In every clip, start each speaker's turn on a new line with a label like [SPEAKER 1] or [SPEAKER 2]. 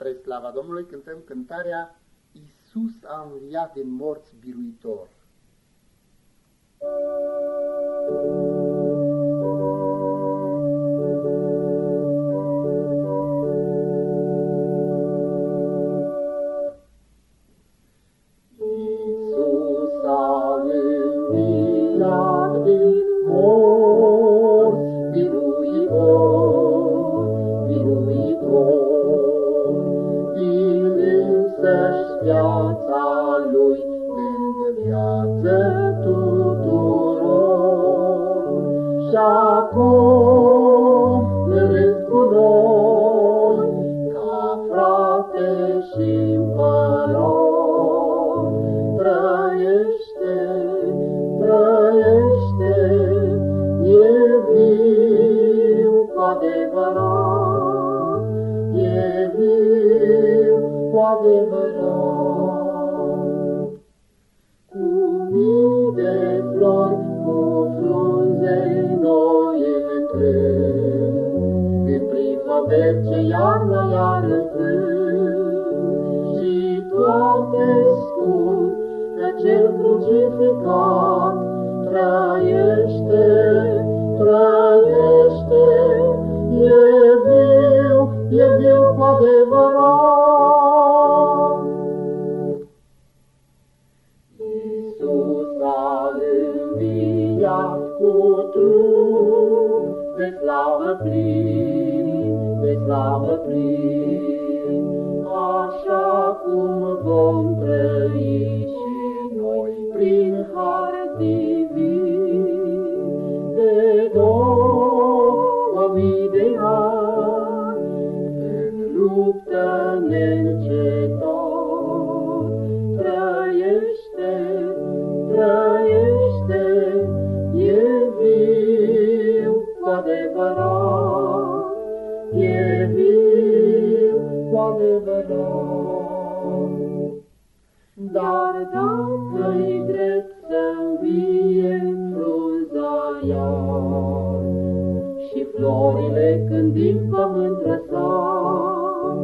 [SPEAKER 1] Spre slava Domnului cântăm cântarea Iisus a înviat din morți biruitor.
[SPEAKER 2] Iisus viața lui lângă viață tuturor. Și acum rând cu noi, ca frate și împăror, trăiește, trăiește, e viu cu adevărat, e viu cu adevărat. Frunze noi întreg, în primăver ce iarna iar și toate spun că cel crucificat trăiește, trăiește, cu trup de slavă plin, de slavă plin, așa cum vom trăi și noi prin har divin de două mii de ani în luptă neîncetat. Adevărat, e viu cu adevărat. Dar dacă-i drept să învie frunza iar, și florile când din pământ răsar,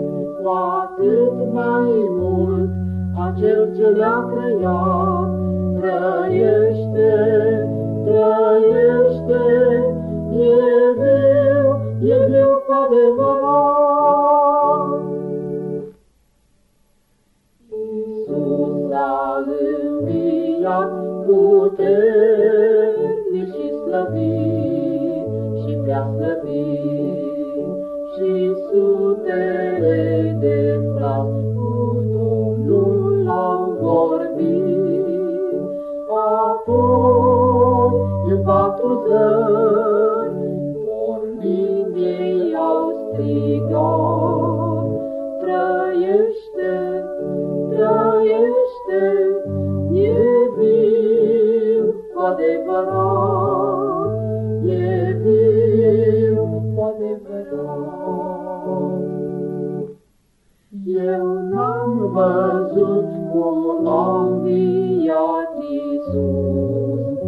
[SPEAKER 2] cu atât mai mult acel ce le-a creat, trăiește, trăiește, înviat puternic și slăvit și prea slăvit și sutele de frați cu Domnul au vorbit. Apoi, în patru zări, pornind ei au strigat, trăiește, trăiește, e viu cu adevărat, e viu cu adevărat. Eu n-am văzut cum a înviat Iisus,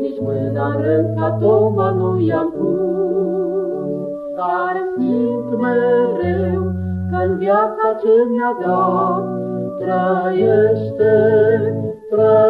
[SPEAKER 2] nici mâna în rând ca Toma nu i-am pus, dar simt mereu că-n viața ce mi-a dat, trăiește, trăiește,